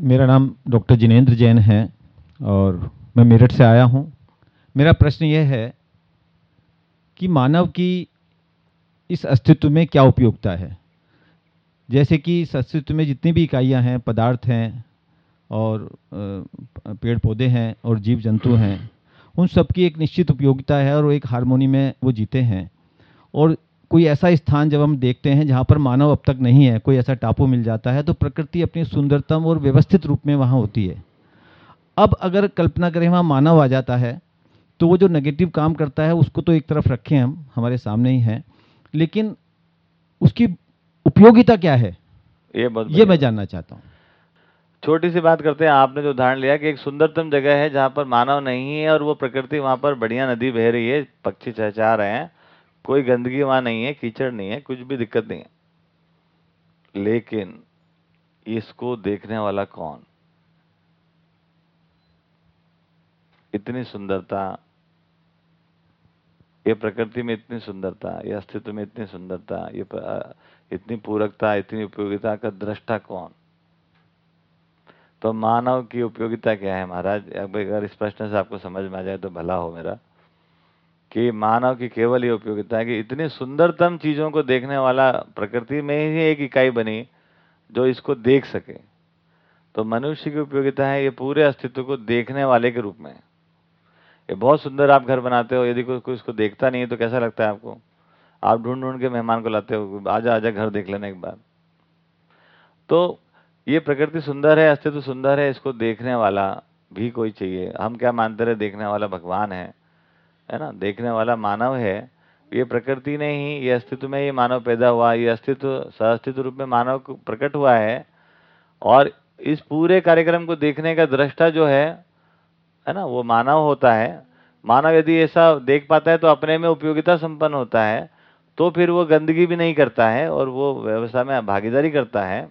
मेरा नाम डॉक्टर जिनेंद्र जैन है और मैं मेरठ से आया हूँ। मेरा प्रश्न यह है कि मानव की इस अस्तित्व में क्या उपयोगिता है? जैसे कि इस अस्तित्व में जितनी भी इकाइयाँ हैं, पदार्थ हैं और पेड़ पौधे हैं और जीव जंतु हैं, उन सब की एक निश्चित उपयोगिता है और वो एक हारमोनी में वो जीते हैं। और कोई ऐसा स्थान जब हम देखते हैं जहाँ पर मानव अब तक नहीं है कोई ऐसा टापू मिल जाता है तो प्रकृति अपनी सुंदरतम और व्यवस्थित रूप में वहाँ होती है। अब अगर कल्पना करें वहाँ मानव आ जाता है तो वो जो नेगेटिव काम करता है उसको तो एक तरफ़ रखें हम हमारे सामने ही है लेकिन उसकी उपयोगिता क्या है? ये बहुत ये मैं जानना चाहता हूँ। छोटी सी बात करते हैं आपने जो उदाहरण लिया कि एक सुंदरतम जगह है जहाँ पर मानव नहीं है और वो प्रकृति वहाँ पर बढ़िया नदी बह रही है पक्षी चहचहा रहे हैं कोई गंदगी वहाँ नहीं है, कीचड़ नहीं है, कुछ भी दिक्कत नहीं है। लेकिन इसको देखने वाला कौन? इतनी सुंदरता, ये प्रकृति में इतनी सुंदरता, ये अस्तित्व में इतनी सुंदरता, ये इतनी पूरकता, इतनी उपयोगिता का दृष्टा कौन? तो मानव की उपयोगिता क्या है महाराज? अगर इस प्रश्न से आपको समझ में आ जाए तो भला हो मेरा। कि मानव की केवल ये उपयोगिता है कि इतनी सुंदरतम चीज़ों को देखने वाला प्रकृति में ही एक इकाई बनी, जो इसको देख सके। तो मनुष्य की उपयोगिता है ये पूरे अस्तित्व को देखने वाले के रूप में। ये बहुत सुंदर आप घर बनाते हो, यदि कोई इसको देखता नहीं है तो कैसा लगता है आपको? आप ढूंढ ढूंढ के मेहमान को लाते हो आजा आजा घर देख लेना एक बार। तो ये प्रकृति सुंदर है, अस्तित्व सुंदर है, इसको देखने वाला भी कोई चाहिए। हम क्या मानते रहे, देखने वाला भगवान है। है ना? देखने वाला मानव है, ये प्रकृति ने ही, ये अस्तित्व में ये मानव पैदा हुआ, ये अस्तित्व सहअस्तित्व रूप में मानव प्रकट हुआ है। और इस पूरे कार्यक्रम को देखने का दृष्टा जो है है ना, वो मानव होता है। मानव यदि ऐसा देख पाता है तो अपने में उपयोगिता संपन्न होता है तो फिर वो गंदगी भी नहीं करता है और वो व्यवस्था में भागीदारी करता है।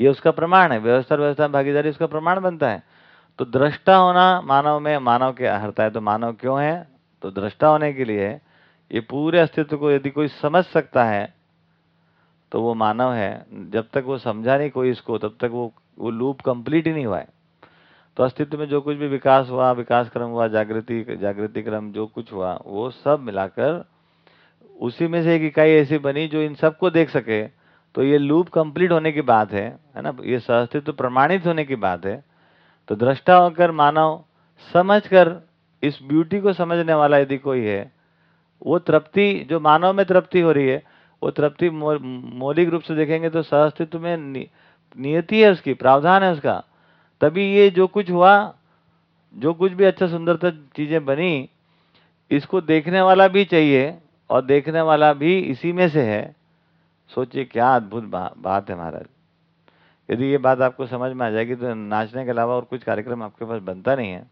ये उसका प्रमाण है, व्यवस्था व्यवस्था भागीदारी, उसका प्रमाण बनता है। तो दृष्टा होना मानव में मानव के हरता है तो मानव क्यों है? तो दृष्टा होने के लिए ये पूरे अस्तित्व को यदि कोई समझ सकता है तो वो मानव है। जब तक वो समझा नहीं कोई इसको, तब तक वो वो लूप कंप्लीट ही नहीं हुआ है। तो अस्तित्व में जो कुछ भी विकास हुआ, विकास क्रम हुआ, जागृति जागृति क्रम जो कुछ हुआ, वो सब मिलाकर उसी में से एक इकाई ऐसी बनी जो इन सबको देख सके। तो ये लूप कंप्लीट होने की बात है है ना? ये सहअस्तित्व प्रमाणित होने की बात है। तो दृष्टा होकर मानव समझकर इस ब्यूटी को समझने वाला यदि कोई है वो तृप्ति जो मानव में तृप्ति हो रही है वो तृप्ति मौलिक रूप से देखेंगे तो सहअस्तित्व में नियति है उसकी प्रावधान है उसका। तभी ये जो कुछ हुआ जो कुछ भी अच्छा सुंदरता चीज़ें बनी इसको देखने वाला भी चाहिए और देखने वाला भी इसी में से है। सोचिए क्या अद्भुत बा, बात है महाराज। यदि ये बात आपको समझ में आ जाएगी तो नाचने के अलावा और कुछ कार्यक्रम आपके पास बनता नहीं है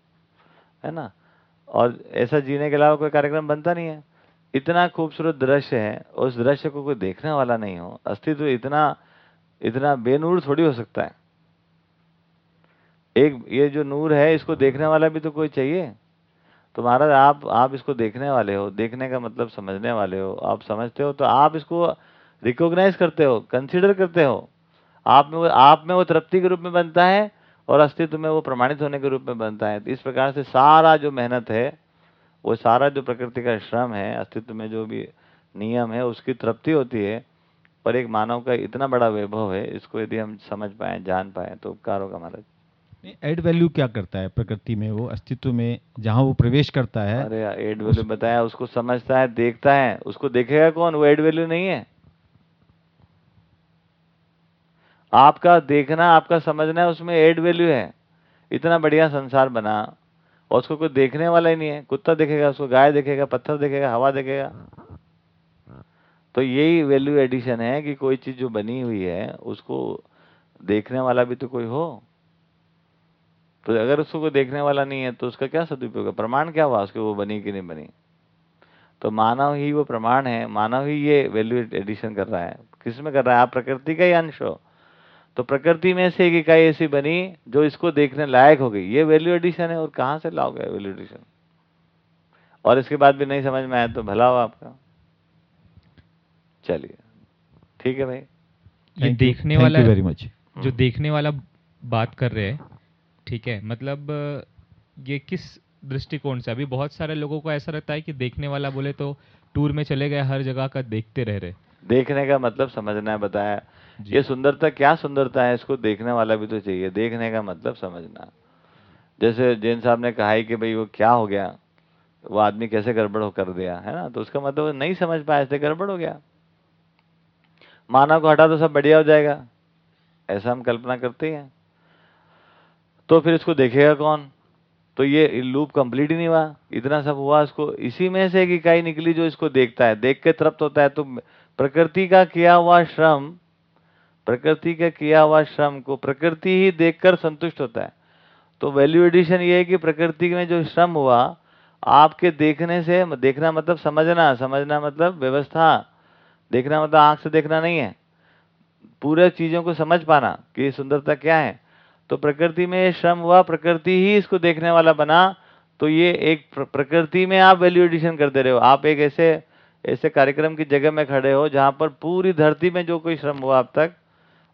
है ना? और ऐसा जीने के अलावा कोई कार्यक्रम बनता नहीं है। इतना खूबसूरत दृश्य है, उस दृश्य को कोई देखने वाला नहीं हो। अस्तित्व इतना इतना बेनूर थोड़ी हो सकता है। एक, ये जो नूर है, इसको देखने वाला भी तो कोई चाहिए। तो महाराज, आप आप इसको देखने वाले हो, देखने का मतलब समझने वाले हो। आप समझते हो तो आप इसको रिकॉग्नाइज करते हो कंसीडर करते हो। आप में वो आप में वो तृप्ति के रूप में बनता है और अस्तित्व में वो प्रमाणित होने के रूप में बनता है। तो इस प्रकार से सारा जो मेहनत है वो सारा जो प्रकृति का श्रम है अस्तित्व में जो भी नियम है उसकी तृप्ति होती है और एक मानव का इतना बड़ा वैभव है इसको यदि हम समझ पाए जान पाए तो उपकार होगा महाराज। एड वैल्यू क्या करता है प्रकृति में? वो अस्तित्व में जहाँ वो प्रवेश करता है अरे एड वैल्यू बताया उसको समझता है देखता है उसको देखेगा कौन? वो एड वैल्यू नहीं है। आपका देखना, आपका समझना है उसमें एड वैल्यू है। इतना बढ़िया संसार बना, और उसको कोई देखने वाला ही नहीं है। कुत्ता देखेगा, उसको गाय देखेगा, पत्थर देखेगा, हवा देखेगा। तो यही वैल्यू एडिशन है कि कोई चीज़ जो बनी हुई है, उसको देखने वाला भी तो कोई हो। तो अगर उसको कोई देखने वाला नहीं है तो उसका क्या सदुपयोग है? प्रमाण क्या हुआ उसके, वो बनी कि नहीं बनी? तो मानव ही वो प्रमाण है। मानव ही ये वैल्यू एडिशन कर रहा है। किसमें कर रहा है? आप प्रकृति का ही अंश हो। तो प्रकृति में से एक इकाई ऐसी बनी जो इसको देखने लायक हो गई। ये वैल्यू एडिशन है और कहाँ से लाओगे वैल्यू एडिशन और इसके बाद भी नहीं समझ में आया तो भला हो आपका। चलिए ठीक है भाई। ये देखने वाला वेरी मच जो देखने वाला बात कर रहे हैं ठीक है मतलब ये किस दृष्टिकोण से? अभी बहुत सारे लोगों को ऐसा लगता है कि देखने वाला बोले तो टूर में चले गए हर जगह का देखते रह रहे देखने का मतलब समझना है बताया। ये सुंदरता, क्या सुंदरता है, इसको देखने वाला भी तो चाहिए। देखने का मतलब समझना। जैसे जैन साहब ने कहा है कि भाई वो क्या हो गया? वो आदमी कैसे गड़बड़ कर दिया, है ना? तो उसका मतलब नहीं समझ पाया, इसलिए गड़बड़ हो गया। मानव को हटा तो सब बढ़िया हो जाएगा। ऐसा हम कल्पना करते हैं। तो फिर इसको देखेगा कौन? तो ये लूप कंप्लीट ही नहीं हुआ। इतना सब हुआ इसको। इसी में से एक इकाई निकली जो इसको देखता है। देख के तृप्त होता है। तो प्रकृति का किया हुआ श्रम प्रकृति का किया हुआ श्रम को प्रकृति ही देखकर संतुष्ट होता है। तो वैल्यू एडिशन ये है कि प्रकृति में जो श्रम हुआ, आपके देखने से, देखना मतलब समझना समझना मतलब व्यवस्था। देखना मतलब आँख से देखना नहीं है। पूरे चीज़ों को समझ पाना कि सुंदरता क्या है। तो प्रकृति में श्रम हुआ, प्रकृति ही इसको देखने वाला बना तो ये एक प्रकृति में आप वैल्यू एडिशन करते रहे हो। आप एक ऐसे ऐसे कार्यक्रम की जगह में खड़े हो जहाँ पर पूरी धरती में जो कोई श्रम हुआ अब तक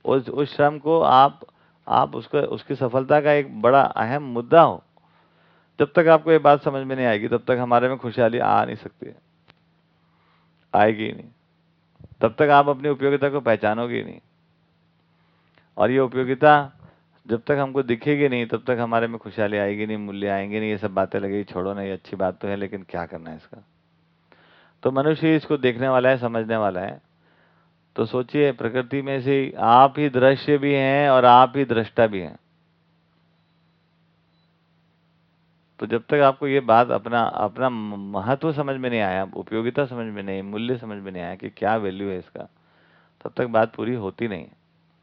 उस उस श्रम को आप आप उसको, उसकी सफलता का एक बड़ा अहम मुद्दा हो। जब तक आपको ये बात समझ में नहीं आएगी, तब तक हमारे में खुशहाली आ नहीं सकती आएगी नहीं। तब तक आप अपनी उपयोगिता को पहचानोगे नहीं। और ये उपयोगिता जब तक हमको दिखेगी नहीं, तब तक हमारे में खुशहाली आएगी नहीं, मूल्य आएँगे नहीं, ये सब बातें लगेगी, छोड़ो नहीं अच्छी बात तो है, लेकिन क्या करना है इसका? तो मनुष्य इसको देखने वाला है, समझने वाला है। तो सोचिए, प्रकृति में से आप ही दृश्य भी हैं और आप ही दृष्टा भी हैं। तो जब तक आपको ये बात अपना अपना महत्व समझ में नहीं आया, उपयोगिता समझ में नहीं, मूल्य समझ में नहीं आया कि क्या वैल्यू है इसका, तब तक बात पूरी होती नहीं